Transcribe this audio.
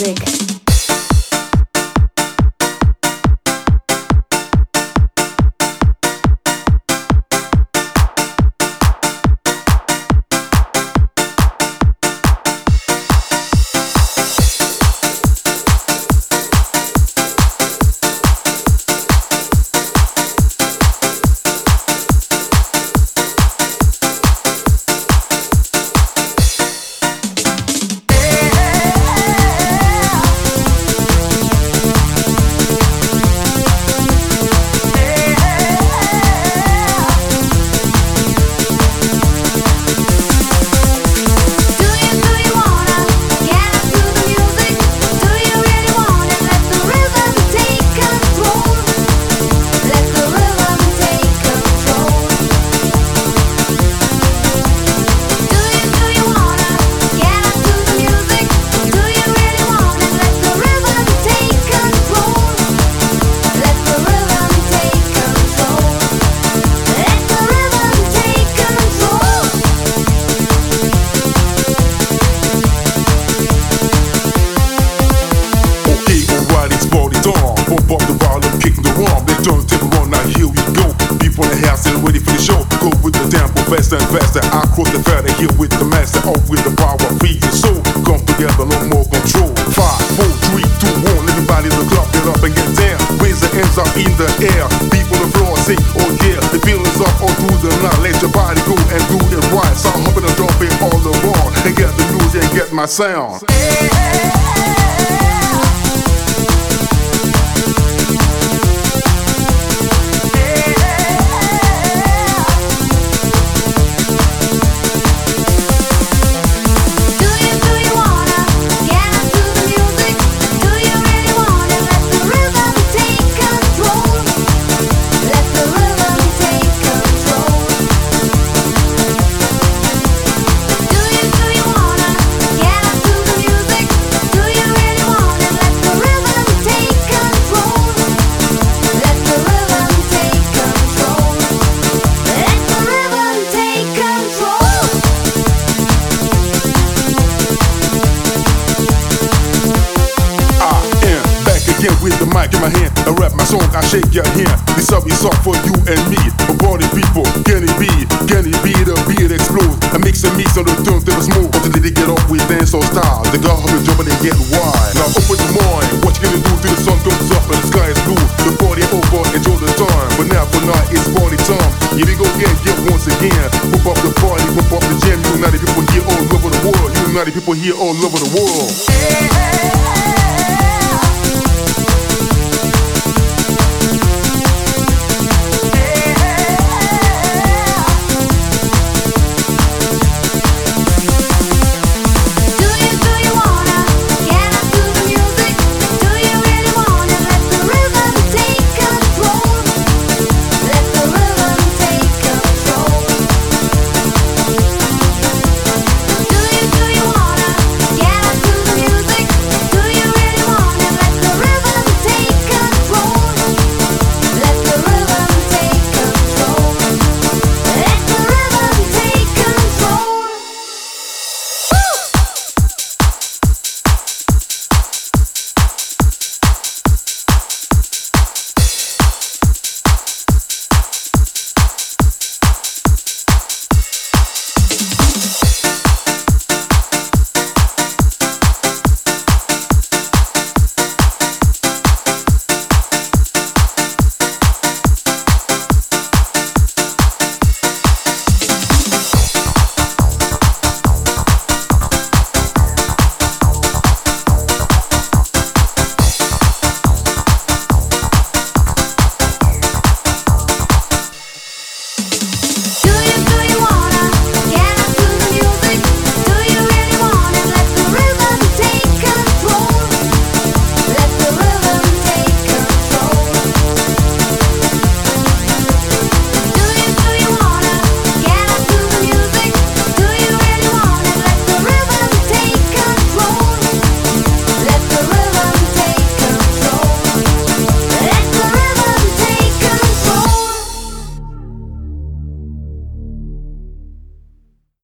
music. Pump up the volume, kicking the drum. They turn table on, now here we go. People in the house and ready for the show. Go with the tempo, faster and faster. I cross the fatter here with the master. Out with the power, feed your soul. Come together, no more control. Five, four, three, two, one. Everybody in the club, get up and get down. Raise the hands up in the air. People on the floor say, oh yeah. The feeling's up all through the night. Let your body go and do it right. So I'm humping and jumping all around. And get the music and get my sound. Do mic in my hand. I rap my song, I shake your hand. This up is up for you and me. A party people, can it be? Can it be the beat explode? I mix and mix on the turntable smoke. Until they get off with dance or style. The girl garbage jumping and get wild. Now open your mind. What you gonna do till the sun comes up and the sky is blue? The party over, enjoy the time. But now for now it's party time. Here we go again, get once again. Pump up the party, pump up the jam. United people here all over the world. United people here all over the world. Hey, hey,